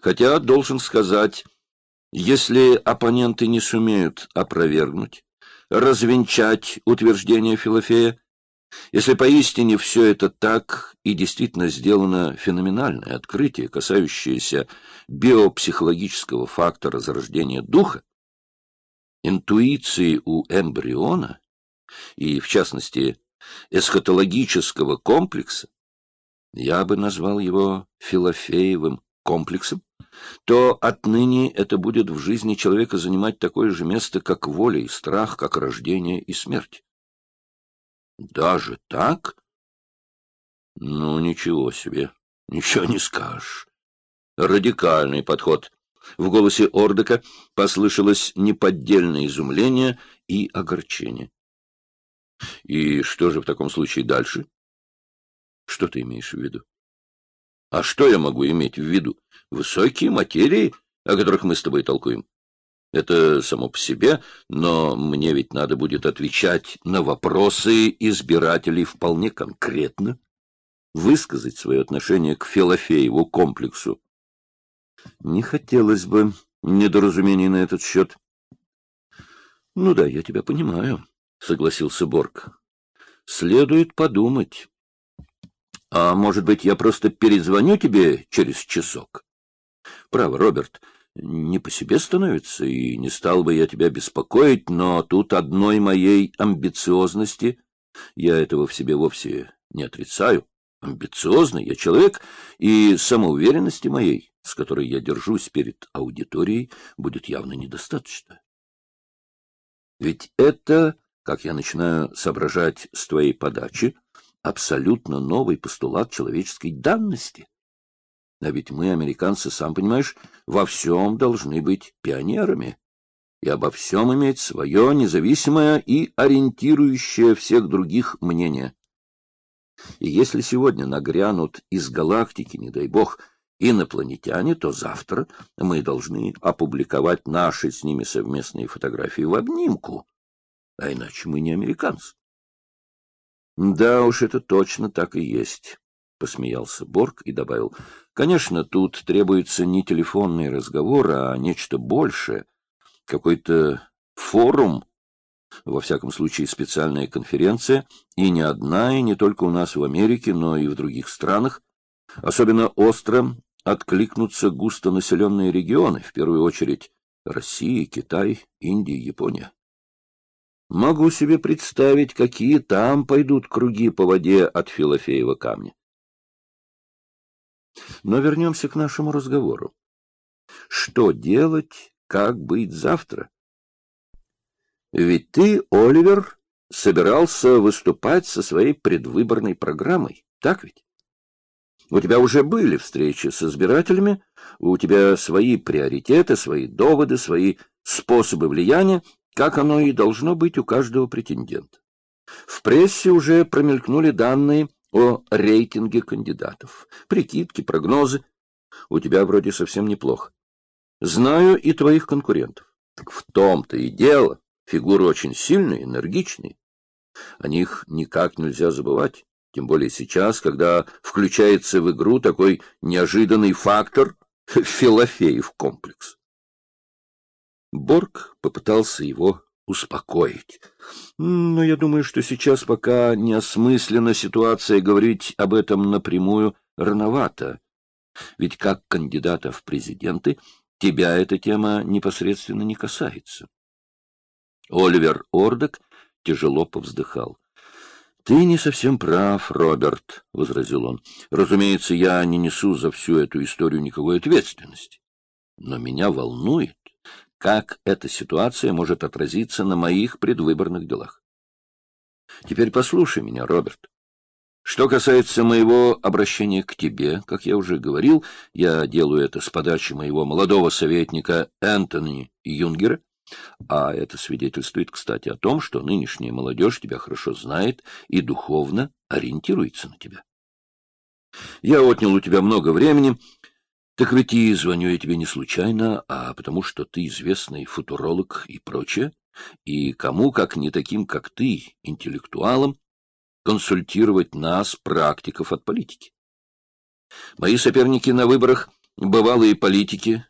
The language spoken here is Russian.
Хотя, должен сказать, если оппоненты не сумеют опровергнуть, развенчать утверждение Филофея, если поистине все это так и действительно сделано феноменальное открытие, касающееся биопсихологического фактора зарождения духа, интуиции у эмбриона и, в частности, эсхатологического комплекса, я бы назвал его Филофеевым комплексом, то отныне это будет в жизни человека занимать такое же место, как воля и страх, как рождение и смерть. Даже так? Ну, ничего себе, ничего не скажешь. Радикальный подход. В голосе Ордека послышалось неподдельное изумление и огорчение. И что же в таком случае дальше? Что ты имеешь в виду? А что я могу иметь в виду? Высокие материи, о которых мы с тобой толкуем. Это само по себе, но мне ведь надо будет отвечать на вопросы избирателей вполне конкретно, высказать свое отношение к Филофееву комплексу. Не хотелось бы недоразумений на этот счет. — Ну да, я тебя понимаю, — согласился Борг. — Следует подумать. А может быть, я просто перезвоню тебе через часок? Право, Роберт, не по себе становится, и не стал бы я тебя беспокоить, но тут одной моей амбициозности, я этого в себе вовсе не отрицаю, амбициозный я человек, и самоуверенности моей, с которой я держусь перед аудиторией, будет явно недостаточно. Ведь это, как я начинаю соображать с твоей подачи, абсолютно новый постулат человеческой данности. А ведь мы, американцы, сам понимаешь, во всем должны быть пионерами и обо всем иметь свое независимое и ориентирующее всех других мнение. И если сегодня нагрянут из галактики, не дай бог, инопланетяне, то завтра мы должны опубликовать наши с ними совместные фотографии в обнимку, а иначе мы не американцы. Да уж, это точно так и есть, — посмеялся Борг и добавил. Конечно, тут требуется не телефонный разговор, а нечто большее, какой-то форум, во всяком случае специальная конференция, и не одна, и не только у нас в Америке, но и в других странах. Особенно остро откликнутся густонаселенные регионы, в первую очередь Россия, Китай, Индия, Япония. Могу себе представить, какие там пойдут круги по воде от Филофеева камня. Но вернемся к нашему разговору. Что делать, как быть завтра? Ведь ты, Оливер, собирался выступать со своей предвыборной программой, так ведь? У тебя уже были встречи с избирателями, у тебя свои приоритеты, свои доводы, свои способы влияния, как оно и должно быть у каждого претендента. В прессе уже промелькнули данные о рейтинге кандидатов, прикидки, прогнозы. У тебя вроде совсем неплохо. Знаю и твоих конкурентов. Так в том-то и дело. Фигуры очень сильные, энергичные. О них никак нельзя забывать. Тем более сейчас, когда включается в игру такой неожиданный фактор — Филофеев комплекс. Борг попытался его успокоить. Но я думаю, что сейчас пока неосмысленно ситуация говорить об этом напрямую рановато. Ведь как кандидата в президенты тебя эта тема непосредственно не касается. Оливер Ордек тяжело повздыхал. — Ты не совсем прав, Роберт, — возразил он. — Разумеется, я не несу за всю эту историю никакой ответственности. Но меня волнует, как эта ситуация может отразиться на моих предвыборных делах. Теперь послушай меня, Роберт. Что касается моего обращения к тебе, как я уже говорил, я делаю это с подачи моего молодого советника Энтони Юнгера, а это свидетельствует, кстати, о том, что нынешняя молодежь тебя хорошо знает и духовно ориентируется на тебя. Я отнял у тебя много времени, так ведь и звоню я тебе не случайно, а потому что ты известный футуролог и прочее, и кому, как не таким, как ты, интеллектуалам, консультировать нас, практиков от политики. Мои соперники на выборах Бывалые политики